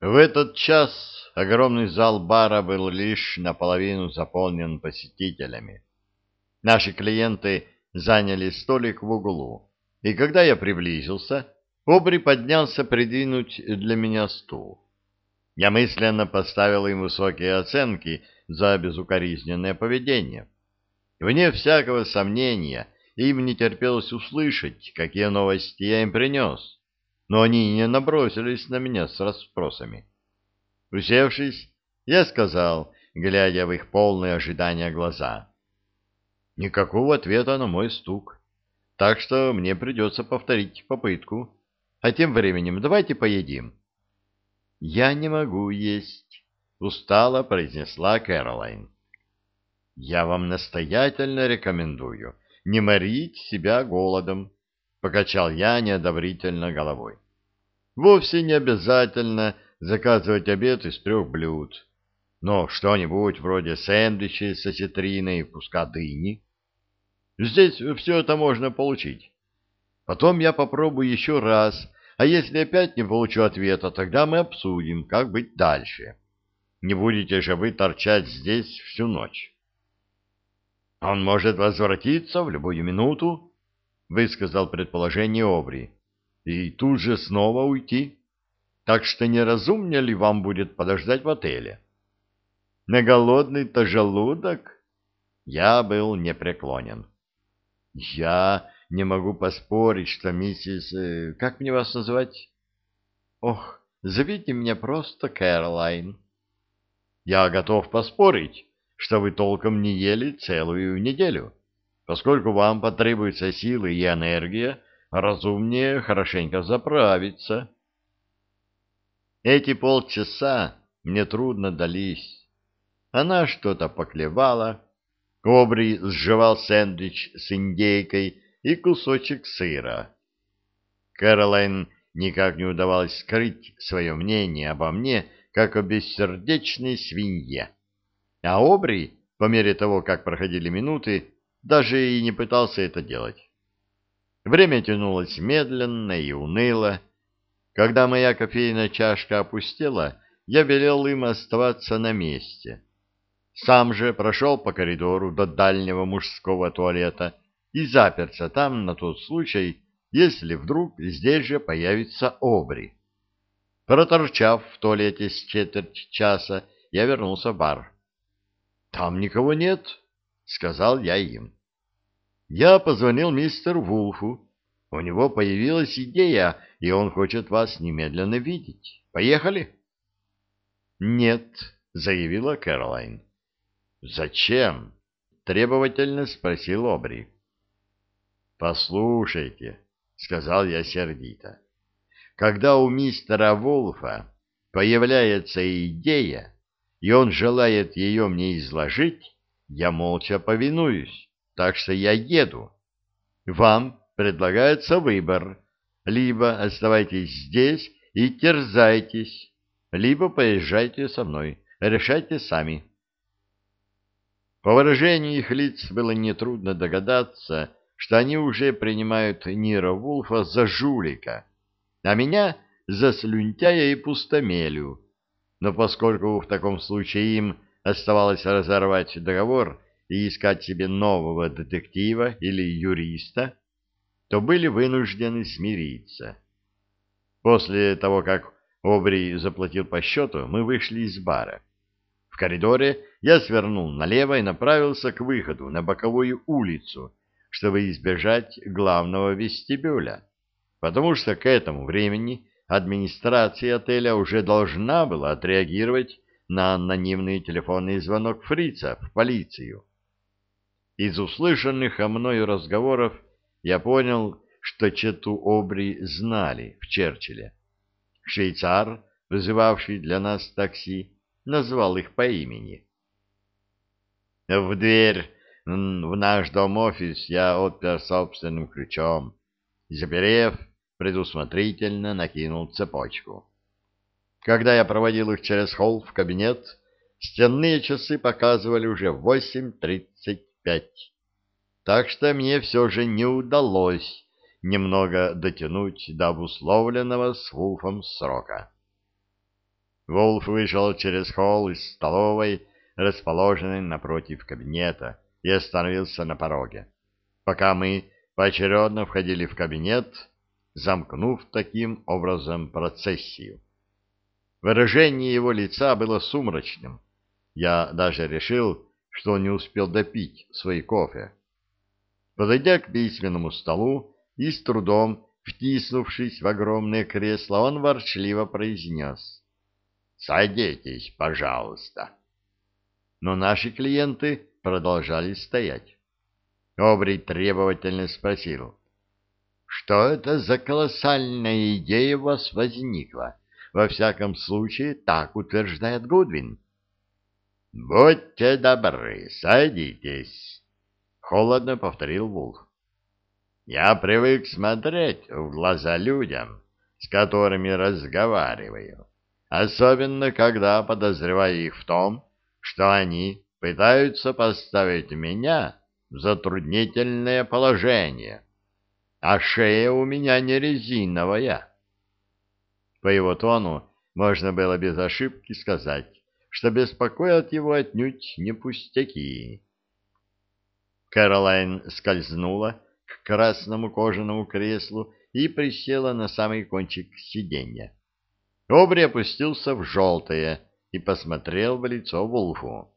В этот час огромный зал бара был лишь наполовину заполнен посетителями. Наши клиенты заняли столик в углу, и когда я приблизился, Обри поднялся придвинуть для меня стул. Я мысленно поставил им высокие оценки за безукоризненное поведение. Вне всякого сомнения, им не терпелось услышать, какие новости я им принес но они не набросились на меня с расспросами. Усевшись, я сказал, глядя в их полные ожидания глаза. Никакого ответа на мой стук, так что мне придется повторить попытку. А тем временем давайте поедим. — Я не могу есть, — устало произнесла Кэролайн. — Я вам настоятельно рекомендую не морить себя голодом, покачал я неодобрительно головой. Вовсе не обязательно заказывать обед из трех блюд, но что-нибудь вроде сэндвичей с осетриной и куска дыни. Здесь все это можно получить. Потом я попробую еще раз, а если опять не получу ответа, тогда мы обсудим, как быть дальше. Не будете же вы торчать здесь всю ночь. Он может возвратиться в любую минуту, — высказал предположение Обри, — и тут же снова уйти. Так что неразумнее ли вам будет подождать в отеле? На голодный-то желудок? Я был непреклонен. Я не могу поспорить, что миссис... Э, как мне вас называть? Ох, зовите меня просто Кэролайн. Я готов поспорить, что вы толком не ели целую неделю поскольку вам потребуются силы и энергия, разумнее хорошенько заправиться. Эти полчаса мне трудно дались. Она что-то поклевала, Кобри сживал сэндвич с индейкой и кусочек сыра. Кэролайн никак не удавалось скрыть свое мнение обо мне, как о бессердечной свинье. А Обри, по мере того, как проходили минуты, даже и не пытался это делать. Время тянулось медленно и уныло. Когда моя кофейная чашка опустела, я велел им оставаться на месте. Сам же прошел по коридору до дальнего мужского туалета и заперся там на тот случай, если вдруг здесь же появится обри. Проторчав в туалете с четверть часа, я вернулся в бар. — Там никого нет, — сказал я им. Я позвонил мистеру Вулфу. У него появилась идея, и он хочет вас немедленно видеть. Поехали? Нет, заявила Кэролайн. Зачем? требовательно спросил Обри. Послушайте, сказал я сердито. Когда у мистера Вулфа появляется идея, и он желает ее мне изложить, я молча повинуюсь так что я еду. Вам предлагается выбор. Либо оставайтесь здесь и терзайтесь, либо поезжайте со мной. Решайте сами. По выражению их лиц было нетрудно догадаться, что они уже принимают Нира Вулфа за жулика, а меня за слюнтяя и пустомелю. Но поскольку в таком случае им оставалось разорвать договор, и искать себе нового детектива или юриста, то были вынуждены смириться. После того, как Обри заплатил по счету, мы вышли из бара. В коридоре я свернул налево и направился к выходу на боковую улицу, чтобы избежать главного вестибюля, потому что к этому времени администрация отеля уже должна была отреагировать на анонимный телефонный звонок фрица в полицию. Из услышанных о мною разговоров я понял, что чету Обри знали в Черчилле. Швейцар, вызывавший для нас такси, назвал их по имени. В дверь в наш дом-офис я отпер собственным ключом. Заперев, предусмотрительно накинул цепочку. Когда я проводил их через холл в кабинет, стенные часы показывали уже восемь тридцать пять. Так что мне все же не удалось немного дотянуть до обусловленного с Вулфом срока. Волф вышел через холл из столовой, расположенной напротив кабинета, и остановился на пороге. Пока мы поочередно входили в кабинет, замкнув таким образом процессию. Выражение его лица было сумрачным. Я даже решил, что он не успел допить свой кофе. Подойдя к письменному столу и с трудом втиснувшись в огромное кресло, он ворчливо произнес. «Садитесь, пожалуйста». Но наши клиенты продолжали стоять. Обри требовательно спросил. «Что это за колоссальная идея у вас возникла? Во всяком случае, так утверждает Гудвин». «Будьте добры, садитесь», — холодно повторил Вулф. «Я привык смотреть в глаза людям, с которыми разговариваю, особенно когда подозреваю их в том, что они пытаются поставить меня в затруднительное положение, а шея у меня не резиновая». По его тону можно было без ошибки сказать, что беспокоят его отнюдь не пустяки. Кэролайн скользнула к красному кожаному креслу и присела на самый кончик сиденья. Обри опустился в желтое и посмотрел в лицо Вулфу.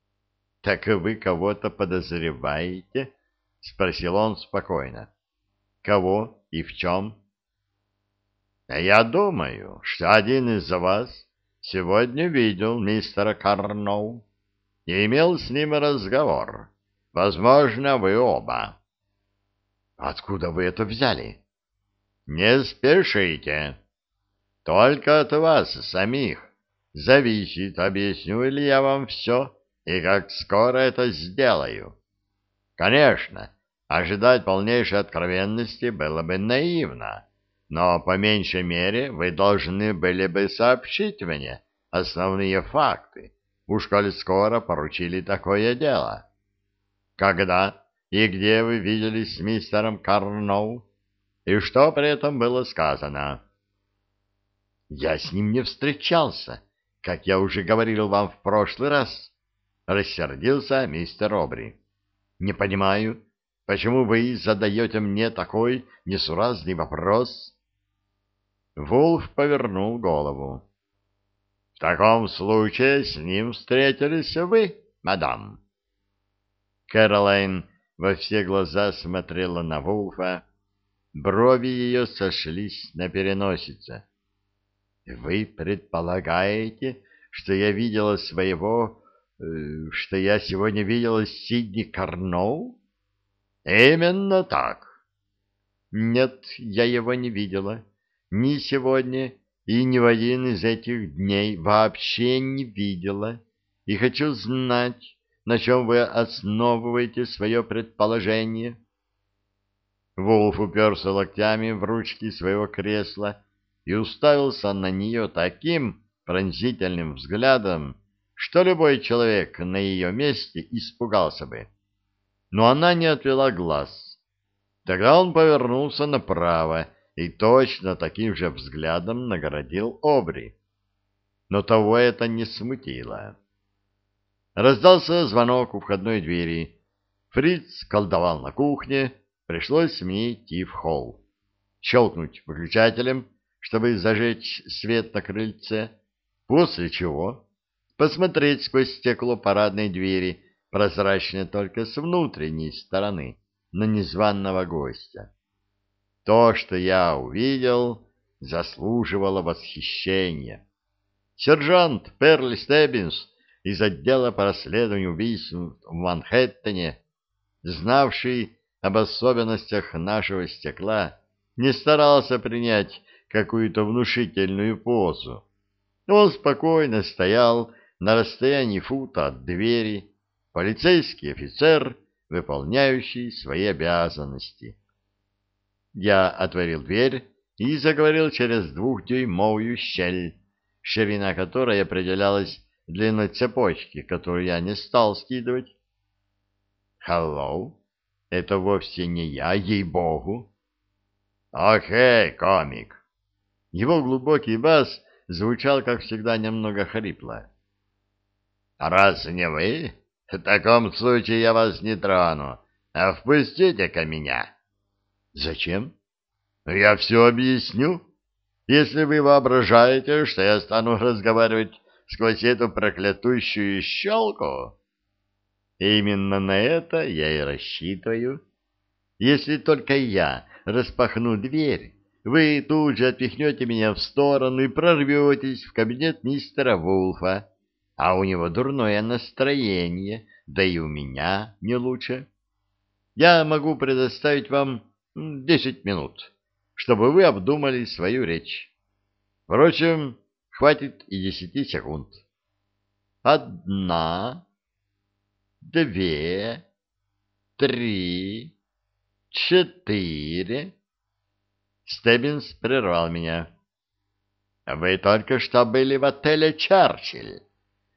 — Так вы кого-то подозреваете? — спросил он спокойно. — Кого и в чем? — Я думаю, что один из вас Сегодня видел мистера Карноу и имел с ним разговор. Возможно, вы оба. Откуда вы это взяли? Не спешите. Только от вас самих зависит, объясню ли я вам все и как скоро это сделаю. Конечно, ожидать полнейшей откровенности было бы наивно но по меньшей мере вы должны были бы сообщить мне основные факты, уж коль скоро поручили такое дело. Когда и где вы виделись с мистером Карноу, и что при этом было сказано? Я с ним не встречался, как я уже говорил вам в прошлый раз, рассердился мистер Обри. Не понимаю, почему вы задаете мне такой несуразный вопрос? Вулф повернул голову. — В таком случае с ним встретились вы, мадам. Кэролайн во все глаза смотрела на Вулфа. Брови ее сошлись на переносице. — Вы предполагаете, что я видела своего... Э, что я сегодня видела Сидни Карноу? — Именно так. — Нет, я его не видела. — ни сегодня и ни в один из этих дней вообще не видела, и хочу знать, на чем вы основываете свое предположение. Волф уперся локтями в ручки своего кресла и уставился на нее таким пронзительным взглядом, что любой человек на ее месте испугался бы. Но она не отвела глаз. Тогда он повернулся направо и точно таким же взглядом наградил Обри. Но того это не смутило. Раздался звонок у входной двери. Фриц колдовал на кухне, пришлось мне идти в холл. Щелкнуть выключателем, чтобы зажечь свет на крыльце, после чего посмотреть сквозь стекло парадной двери, прозрачное только с внутренней стороны, на незваного гостя. То, что я увидел, заслуживало восхищения. Сержант Перли Стеббинс из отдела по расследованию убийств в Манхэттене, знавший об особенностях нашего стекла, не старался принять какую-то внушительную позу. Он спокойно стоял на расстоянии фута от двери, полицейский офицер, выполняющий свои обязанности. Я отворил дверь и заговорил через двухдюймовую щель, ширина которой определялась длиной цепочки, которую я не стал скидывать. «Hello? Это вовсе не я, ей-богу!» «Окей, комик!» Его глубокий бас звучал, как всегда, немного хрипло. «Раз не вы, в таком случае я вас не трону, а впустите-ка меня». «Зачем?» «Я все объясню. Если вы воображаете, что я стану разговаривать сквозь эту проклятущую щелку...» «Именно на это я и рассчитываю. Если только я распахну дверь, вы тут же отпихнете меня в сторону и прорветесь в кабинет мистера Вулфа, а у него дурное настроение, да и у меня не лучше. Я могу предоставить вам десять минут, чтобы вы обдумали свою речь. Впрочем, хватит и десяти секунд. Одна, две, три, четыре... Стеббинс прервал меня. «Вы только что были в отеле «Черчилль».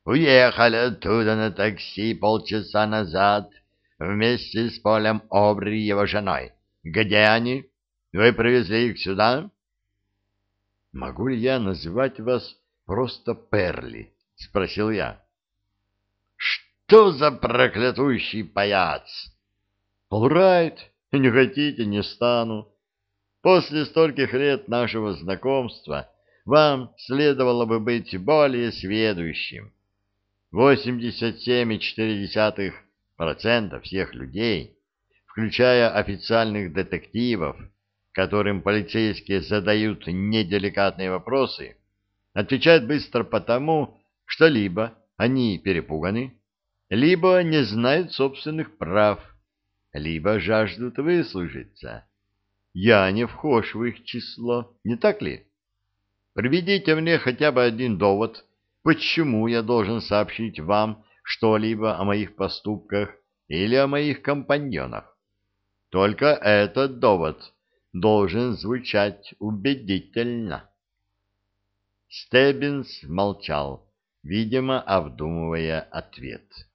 Уехали оттуда на такси полчаса назад вместе с Полем Обри и его женой. Где они? Вы привезли их сюда?» «Могу ли я называть вас просто Перли?» — спросил я. «Что за проклятущий паяц?» «Полрайт, не хотите, не стану. После стольких лет нашего знакомства вам следовало бы быть более сведущим. 87,4% всех людей, включая официальных детективов, которым полицейские задают неделикатные вопросы, отвечают быстро потому, что либо они перепуганы, либо не знают собственных прав, либо жаждут выслужиться я не вхож в их число, не так ли? Приведите мне хотя бы один довод, почему я должен сообщить вам что-либо о моих поступках или о моих компаньонах. Только этот довод должен звучать убедительно. Стеббинс молчал, видимо, обдумывая ответ.